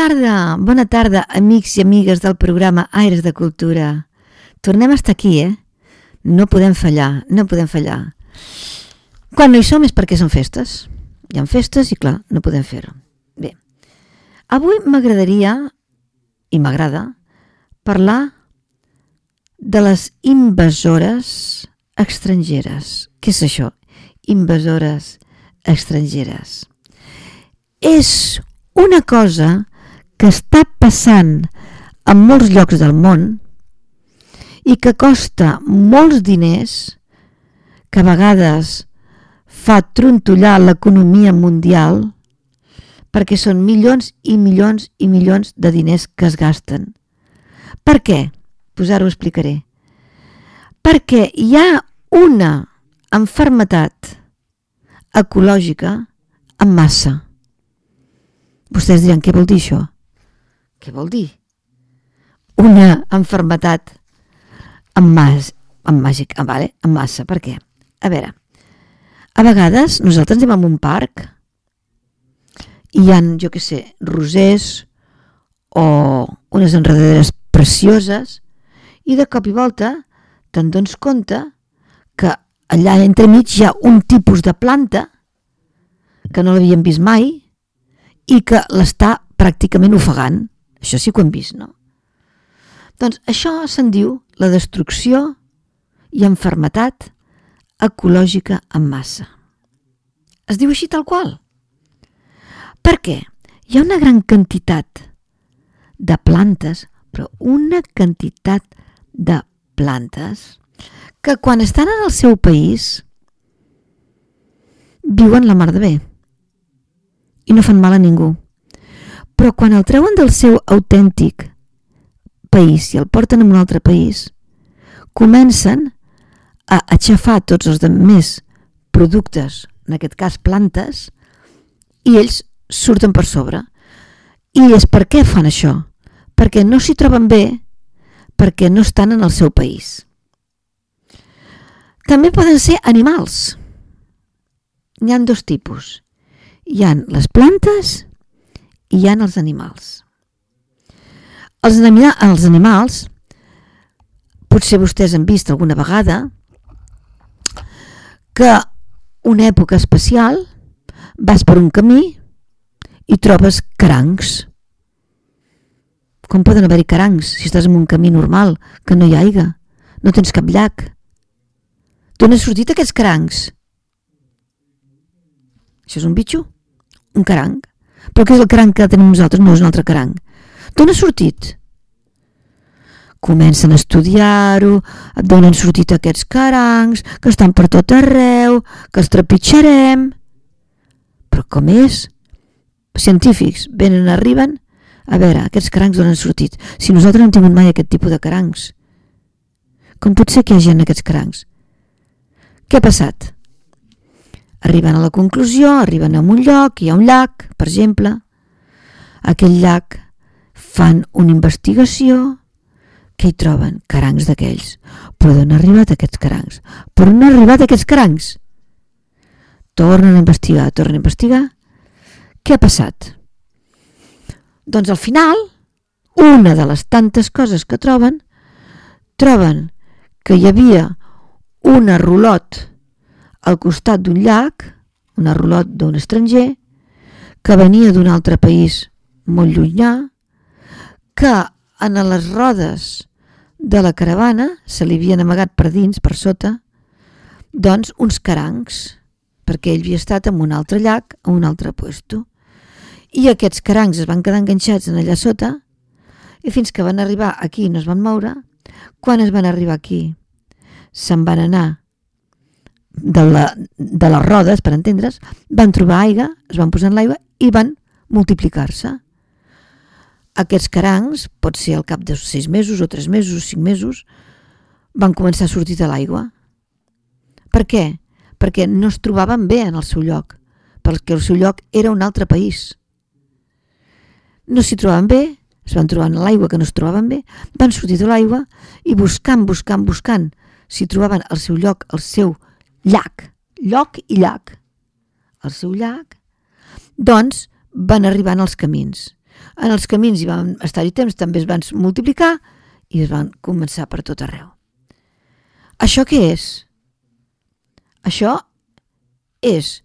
Tarda, bona tarda, amics i amigues del programa Aires de Cultura. Tornem a estar aquí, eh? No podem fallar, no podem fallar. Quan no hi som és perquè són festes. Hi ha festes i, clar, no podem fer-ho. Bé, avui m'agradaria, i m'agrada, parlar de les invasores estrangeres. Què és això? Invasores estrangeres. És una cosa que està passant en molts llocs del món i que costa molts diners, que a vegades fa trontollar l'economia mundial perquè són milions i milions i milions de diners que es gasten. Per què? Pues ara ho explicaré. Perquè hi ha una enfermetat ecològica en massa. Vostès diran, què vol dir això? Què vol dir? Una enfermetat en, mas, en màgic, en, vale? en massa. Per què? A veure, a vegades nosaltres anem a un parc i hi han, jo què sé, rosers o unes enredaderes precioses i de cop i volta te'n dones compte que allà entremig hi ha un tipus de planta que no l'havíem vist mai i que l'està pràcticament ofegant. Això sí que ho hem vist, no? Doncs això se'n diu la destrucció i enfermetat ecològica en massa. Es diu així tal qual. Per què? Hi ha una gran quantitat de plantes, però una quantitat de plantes que quan estan en el seu país viuen la mar de bé i no fan mal a ningú. Però quan el treuen del seu autèntic país i el porten a un altre país, comencen a aixafar tots els més productes, en aquest cas plantes, i ells surten per sobre. I és per què fan això? Perquè no s'hi troben bé, perquè no estan en el seu país. També poden ser animals. N'hi han dos tipus hi han les plantes hi han els animals. Els, els animals, potser vostès han vist alguna vegada que una època especial vas per un camí i trobes carancs. Com poden haver-hi carancs si estàs en un camí normal, que no hi ha aigua, no tens cap llac? D'on han sortit aquests carancs? Això és un bitxo? Un caranc? Però què és el caranc que tenim nosaltres? No és un altre caranc. D'on ha sortit? Comencen a estudiar-ho, d'on han sortit aquests carancs, que estan per tot arreu, que els trepitjarem... Però com és? Científics venen, arriben... A veure, aquests carancs d'on han sortit? Si nosaltres no hem tingut mai aquest tipus de carancs. Com pot ser que hi hagi aquests carancs? Què ha passat? Arriben a la conclusió, arriben a un lloc, hi ha un llac, per exemple. Aquell llac fan una investigació, què hi troben? Carancs d'aquells. Però d'on han arribat aquests carancs? Per on han arribat aquests carancs? Tornen a investigar, tornen a investigar. Què ha passat? Doncs al final, una de les tantes coses que troben, troben que hi havia una rulot al costat d'un llac, un arrolot d'un estranger, que venia d'un altre país molt llunyà, que en les rodes de la caravana se li havien amagat per dins, per sota, doncs uns carancs, perquè ell havia estat en un altre llac, a un altre puesto. I aquests carancs es van quedar enganxats en allà sota, i fins que van arribar aquí no es van moure, quan es van arribar aquí se'n van anar de, la, de les rodes, per entendre's, van trobar aigua, es van posar en l'aigua i van multiplicar-se. Aquests carancs, pot ser al cap de sis mesos o tres mesos o cinc mesos, van començar a sortir de l'aigua. Per què? Perquè no es trobaven bé en el seu lloc, perquè el seu lloc era un altre país. No s'hi trobaven bé, es van trobar en l'aigua que no es trobaven bé, van sortir de l'aigua i buscant, buscant, buscant, s'hi trobaven al seu lloc, el seu llac, lloc i llac, el seu llac, doncs van arribant als camins. En els camins hi van estar-hi temps, també es van multiplicar i es van començar per tot arreu. Això què és? Això és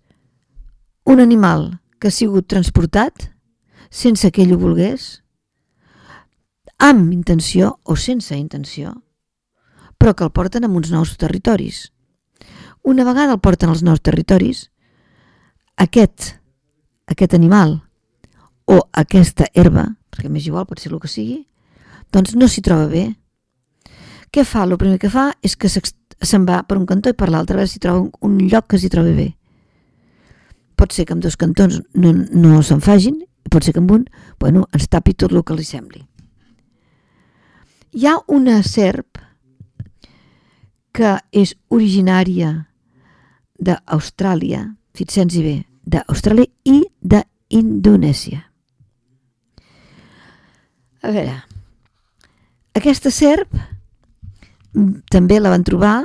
un animal que ha sigut transportat sense que ell ho volgués, amb intenció o sense intenció, però que el porten a uns nous territoris. Una vegada el porten als nous territoris, aquest, aquest animal o aquesta herba, perquè m'és igual, pot ser el que sigui, doncs no s'hi troba bé. Què fa? El primer que fa és que se'n va per un cantó i per l'altre, a veure si troba un, lloc que s'hi trobi bé. Pot ser que amb dos cantons no, no se'n fagin, pot ser que amb un bueno, ens tapi tot el que li sembli. Hi ha una serp que és originària d'Austràlia, fixem-hi bé, d'Austràlia i d'Indonèsia. A veure, aquesta serp també la van trobar,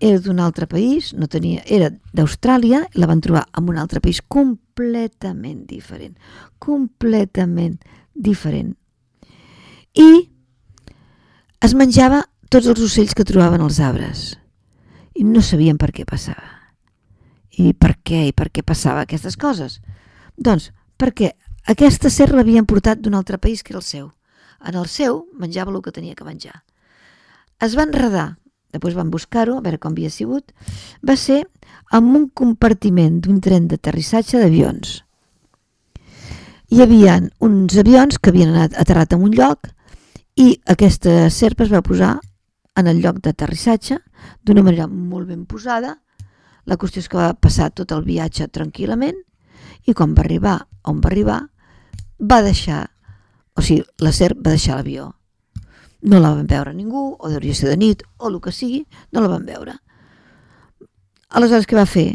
era d'un altre país, no tenia, era d'Austràlia, la van trobar en un altre país completament diferent, completament diferent. I es menjava tots els ocells que trobaven als arbres i no sabien per què passava. I per què i per què passava aquestes coses? Doncs perquè aquesta serp l'havien portat d'un altre país que era el seu. En el seu menjava el que tenia que menjar. Es van enredar, després van buscar-ho, a veure com havia sigut, va ser amb un compartiment d'un tren d'aterrissatge d'avions. Hi havia uns avions que havien anat aterrat en un lloc i aquesta serp es va posar en el lloc d'aterrissatge d'una manera molt ben posada. La qüestió és que va passar tot el viatge tranquil·lament i quan va arribar on va arribar va deixar, o sigui, la serp va deixar l'avió. No la van veure ningú, o hauria ser de nit, o el que sigui, no la van veure. Aleshores, què va fer?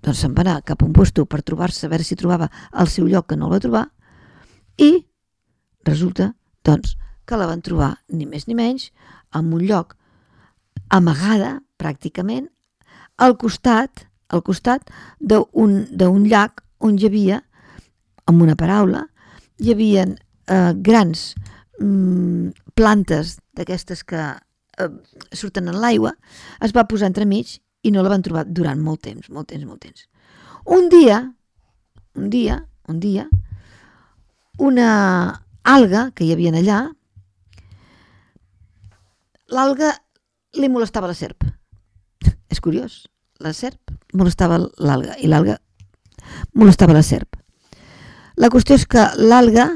Doncs se'n va anar cap a un puesto per trobar-se, a veure si trobava el seu lloc que no el va trobar, i resulta, doncs, que la van trobar ni més ni menys en un lloc amagada, pràcticament, al costat al costat d'un llac on hi havia, amb una paraula, hi havia eh, grans mm, plantes d'aquestes que eh, surten en l'aigua, es va posar entremig i no la van trobar durant molt temps, molt temps, molt temps. Un dia, un dia, un dia, una alga que hi havia allà, l'alga li molestava la serp. És curiós, la serp molestava l'alga i l'alga molestava la serp. La qüestió és que l'alga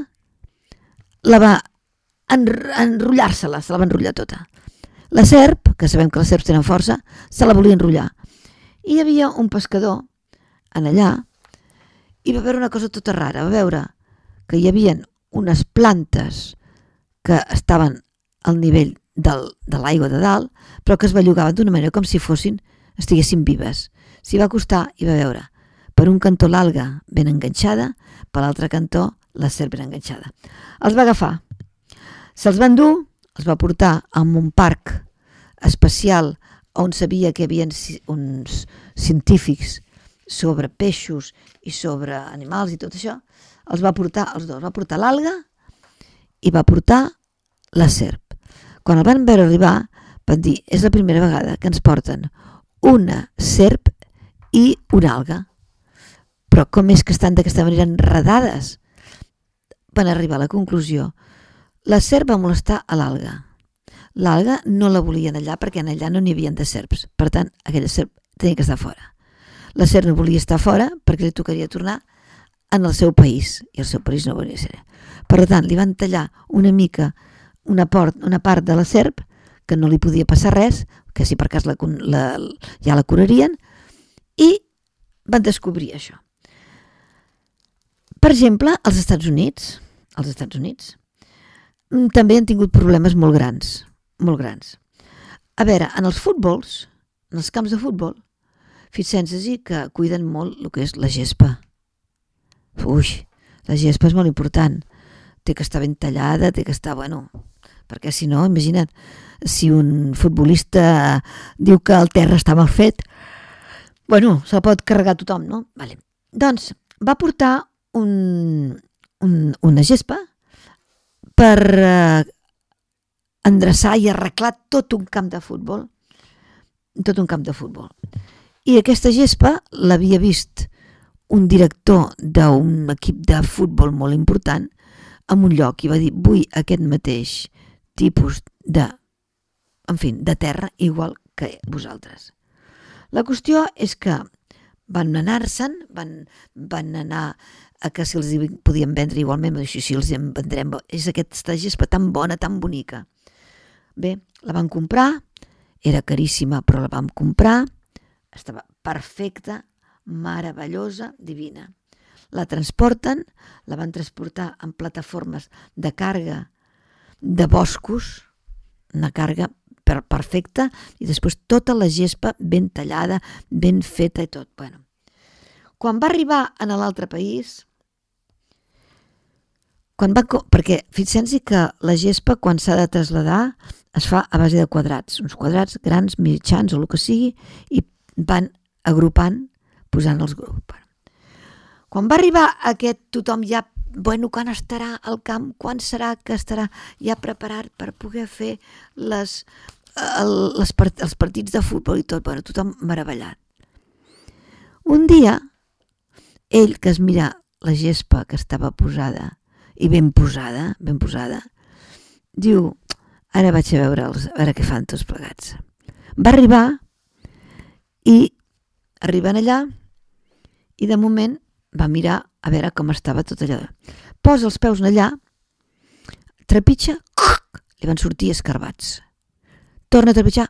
la va enrotllar-se-la, se la va enrotllar tota. La serp, que sabem que les serps tenen força, se la volia enrotllar. I hi havia un pescador en allà i va veure una cosa tota rara, va veure que hi havia unes plantes que estaven al nivell del, de l'aigua de dalt, però que es bellugaven d'una manera com si fossin, estiguessin vives. S'hi va acostar i va veure per un cantó l'alga ben enganxada, per l'altre cantó la serp ben enganxada. Els va agafar, se'ls va endur, els va portar a un parc especial on sabia que hi havia uns científics sobre peixos i sobre animals i tot això, els va portar els dos, va portar l'alga i va portar la serp. Quan el van veure arribar, van dir, és la primera vegada que ens porten una serp i una alga. Però com és que estan d'aquesta manera enredades? Van arribar a la conclusió. La serp va molestar a l'alga. L'alga no la volien allà perquè en allà no n'hi havia de serps. Per tant, aquella serp tenia que estar fora. La serp no volia estar fora perquè li tocaria tornar en el seu país i el seu país no volia ser. Per tant, li van tallar una mica una, port, una part de la serp que no li podia passar res, que si per cas la, la, ja la curarien, i van descobrir això. Per exemple, als Estats Units, als Estats Units, mm, també han tingut problemes molt grans, molt grans. A veure, en els futbols, en els camps de futbol, fixem-se que cuiden molt el que és la gespa. Ui, la gespa és molt important. Té que estar ben tallada, té que estar, bueno, perquè si no, imagina't, si un futbolista diu que el terra està mal fet, bueno, se'l pot carregar tothom, no? Vale. Doncs va portar un, un, una gespa per eh, endreçar i arreglar tot un camp de futbol. Tot un camp de futbol. I aquesta gespa l'havia vist un director d'un equip de futbol molt important en un lloc i va dir vull aquest mateix tipus de en fi, de terra igual que vosaltres. La qüestió és que van anar-se'n, van, van anar a que si els podien vendre igualment, així si els en vendrem, és aquesta gespa tan bona, tan bonica. Bé, la van comprar, era caríssima, però la vam comprar, estava perfecta, meravellosa, divina. La transporten, la van transportar en plataformes de càrrega de boscos, una càrrega per perfecta i després tota la gespa ben tallada, ben feta i tot. Bueno, quan va arribar a l'altre país, quan va, perquè fixem-s'hi que la gespa quan s'ha de traslladar es fa a base de quadrats, uns quadrats grans, mitjans o el que sigui, i van agrupant, posant els grups. Quan va arribar aquest tothom ja bueno, quan estarà al camp, quan serà que estarà ja preparat per poder fer les, el, les part, els partits de futbol i tot, bueno, tothom meravellat. Un dia, ell que es mira la gespa que estava posada, i ben posada, ben posada, diu, ara vaig a veure, els, a veure què fan tots plegats. Va arribar i arriben allà i de moment va mirar a veure com estava tot allò. Posa els peus allà, trepitja, li van sortir escarbats. Torna a trepitjar,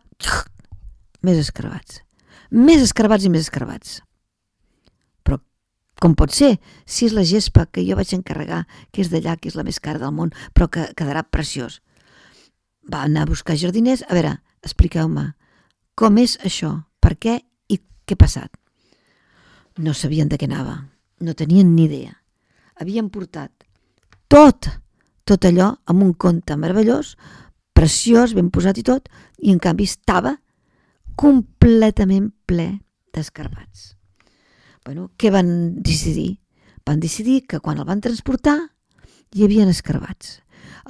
més escarbats. Més escarbats i més escarbats. Però com pot ser, si és la gespa que jo vaig encarregar, que és d'allà, que és la més cara del món, però que quedarà preciós. Va anar a buscar jardiners, a veure, expliqueu-me, com és això, per què i què ha passat? No sabien de què anava no tenien ni idea. Havien portat tot, tot allò amb un conte meravellós, preciós, ben posat i tot, i en canvi estava completament ple d'escarbats. Bueno, què van decidir? Van decidir que quan el van transportar hi havia escarbats.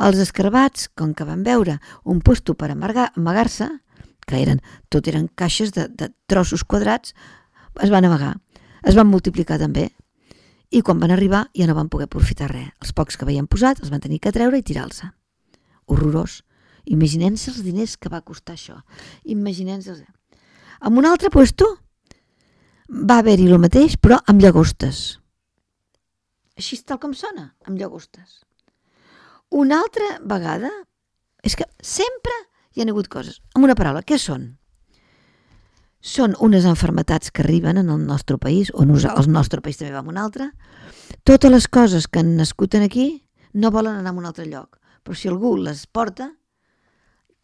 Els escarbats, com que van veure un puesto per amagar-se, que eren, tot eren caixes de, de trossos quadrats, es van amagar. Es van multiplicar també i quan van arribar ja no van poder aprofitar res. Els pocs que havien posat els van tenir que treure i tirar-se. Horrorós. Imaginem-se els diners que va costar això. Imaginem-se... En un altre puesto va haver-hi el mateix, però amb llagostes. Així tal com sona, amb llagostes. Una altra vegada, és que sempre hi ha hagut coses. Amb una paraula, què són? Són unes enfermetats que arriben en el nostre país, o el nostre país també va a un altre. Totes les coses que han nascut aquí no volen anar a un altre lloc, però si algú les porta,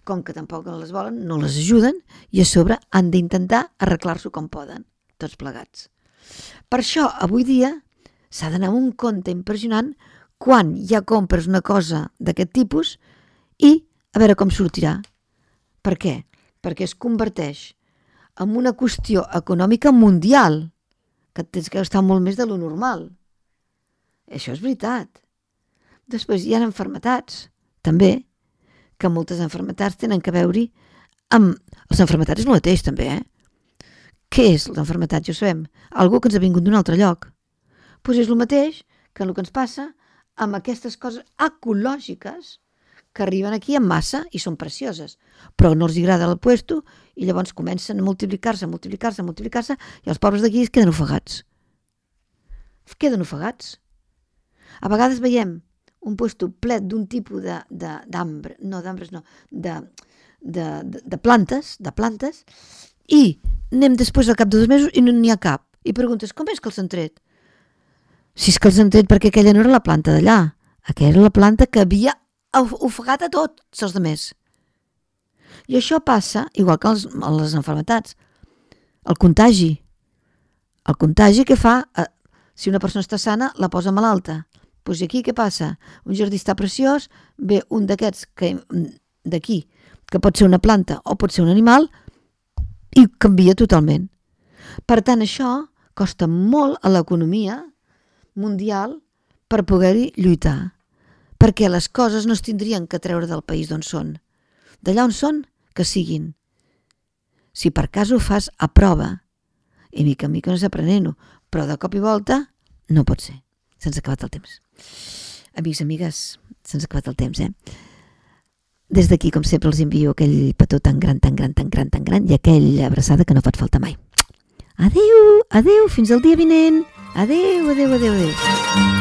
com que tampoc les volen, no les ajuden i a sobre han d'intentar arreglar-s'ho com poden, tots plegats. Per això, avui dia, s'ha d'anar amb un compte impressionant quan ja compres una cosa d'aquest tipus i a veure com sortirà. Per què? Perquè es converteix amb una qüestió econòmica mundial, que tens que gastar molt més de lo normal. Això és veritat. Després hi ha enfermetats, també, que moltes enfermetats tenen que veure amb... Les enfermetats és el mateix, també, eh? Què és l'enfermetat? Ja ho sabem. Algú que ens ha vingut d'un altre lloc. Doncs pues és el mateix que el que ens passa amb aquestes coses ecològiques que arriben aquí en massa i són precioses, però no els agrada el puesto i llavors comencen a multiplicar-se, multiplicar-se, multiplicar-se i els pobres d'aquí es queden ofegats. Queden ofegats. A vegades veiem un puesto ple d'un tipus d'ambre, no d'ambres, no, de, de, de, de plantes, de plantes, i anem després al cap de dos mesos i no n'hi ha cap. I preguntes, com és que els han tret? Si és que els han tret perquè aquella no era la planta d'allà. Aquella era la planta que havia ofegat a tots els demés. I això passa, igual que els, les enfermetats, el contagi. El contagi que fa, eh, si una persona està sana, la posa malalta. Doncs pues aquí què passa? Un jardí està preciós, ve un d'aquests d'aquí, que pot ser una planta o pot ser un animal, i canvia totalment. Per tant, això costa molt a l'economia mundial per poder-hi lluitar, perquè les coses no es tindrien que treure del país d'on són. D'allà on són, que siguin. Si per cas ho fas a prova, i mica en mica no aprenent-ho, però de cop i volta no pot ser. Se'ns ha acabat el temps. Amics, amigues, se'ns ha acabat el temps, eh? Des d'aquí, com sempre, els envio aquell petó tan gran, tan gran, tan gran, tan gran i aquella abraçada que no pot faltar mai. Adeu, adeu, fins al dia vinent. Adeu, adeu, adeu, adeu.